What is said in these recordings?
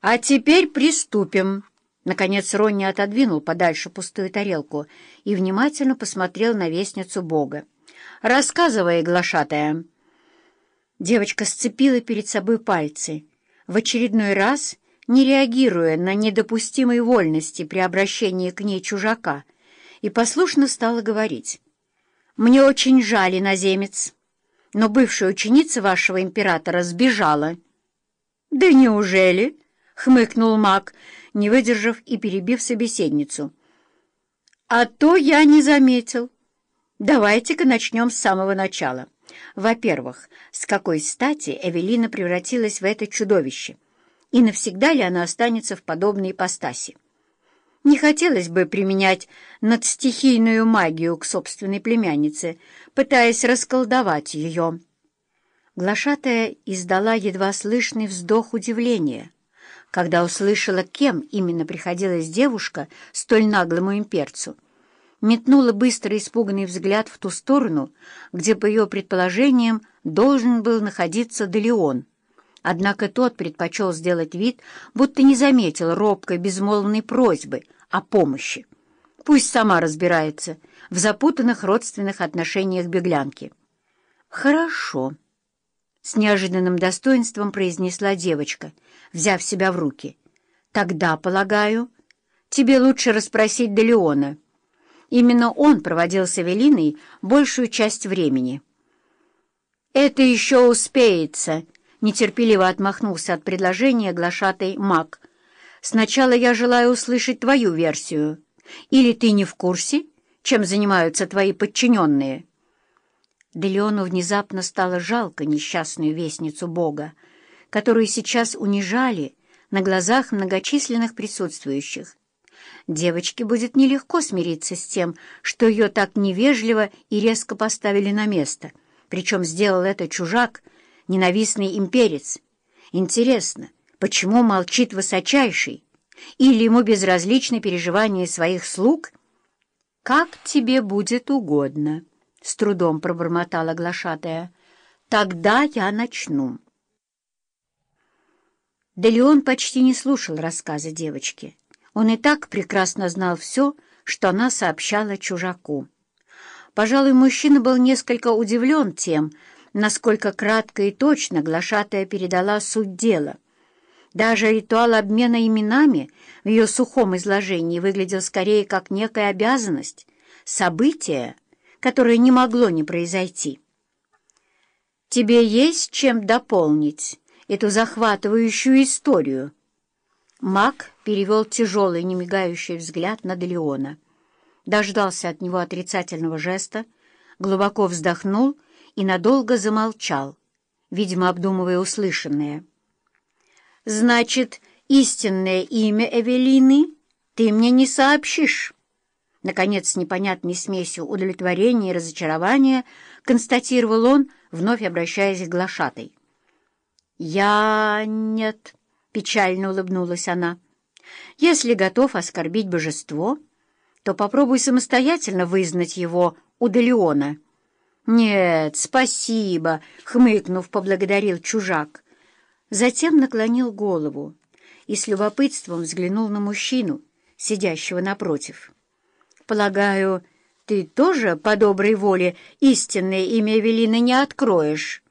«А теперь приступим!» Наконец Ронни отодвинул подальше пустую тарелку и внимательно посмотрел на вестницу Бога. «Рассказывай, глашатая!» Девочка сцепила перед собой пальцы, в очередной раз не реагируя на недопустимые вольности при обращении к ней чужака, и послушно стала говорить. «Мне очень жаль, иноземец, но бывшая ученица вашего императора сбежала». «Да неужели?» — хмыкнул маг, не выдержав и перебив собеседницу. «А то я не заметил. Давайте-ка начнем с самого начала. Во-первых, с какой стати Эвелина превратилась в это чудовище? И навсегда ли она останется в подобной ипостаси? Не хотелось бы применять надстихийную магию к собственной племяннице, пытаясь расколдовать ее». Глашатая издала едва слышный вздох удивления, когда услышала, кем именно приходилась девушка столь наглому имперцу. Метнула быстрый испуганный взгляд в ту сторону, где, по ее предположениям, должен был находиться Делеон. Однако тот предпочел сделать вид, будто не заметил робкой безмолвной просьбы о помощи. Пусть сама разбирается в запутанных родственных отношениях беглянки. «Хорошо». С неожиданным достоинством произнесла девочка, взяв себя в руки. «Тогда, полагаю, тебе лучше расспросить Делеона. Именно он проводил с Эвелиной большую часть времени». «Это еще успеется», — нетерпеливо отмахнулся от предложения глашатой маг. «Сначала я желаю услышать твою версию. Или ты не в курсе, чем занимаются твои подчиненные?» Делеону внезапно стало жалко несчастную вестницу Бога, которую сейчас унижали на глазах многочисленных присутствующих. Девочке будет нелегко смириться с тем, что ее так невежливо и резко поставили на место, причем сделал это чужак, ненавистный имперец. Интересно, почему молчит высочайший? Или ему безразличны переживания своих слуг? «Как тебе будет угодно». — с трудом пробормотала глашатая. «Тогда я начну». Да Леон почти не слушал рассказа девочки. Он и так прекрасно знал все, что она сообщала чужаку. Пожалуй, мужчина был несколько удивлен тем, насколько кратко и точно глашатая передала суть дела. Даже ритуал обмена именами в ее сухом изложении выглядел скорее как некая обязанность, событие, которое не могло не произойти. «Тебе есть чем дополнить эту захватывающую историю?» Мак перевел тяжелый, немигающий взгляд на Делеона, дождался от него отрицательного жеста, глубоко вздохнул и надолго замолчал, видимо, обдумывая услышанное. «Значит, истинное имя Эвелины ты мне не сообщишь?» Наконец, непонятной смесью удовлетворения и разочарования констатировал он, вновь обращаясь к глашатой. «Я... нет», — печально улыбнулась она. «Если готов оскорбить божество, то попробуй самостоятельно вызнать его у Делеона». «Нет, спасибо», — хмыкнув, поблагодарил чужак. Затем наклонил голову и с любопытством взглянул на мужчину, сидящего напротив. Полагаю, ты тоже по доброй воле истинное имя Эвелины не откроешь?»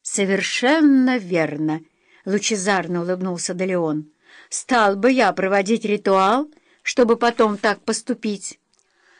«Совершенно верно», — лучезарно улыбнулся Далеон. «Стал бы я проводить ритуал, чтобы потом так поступить?»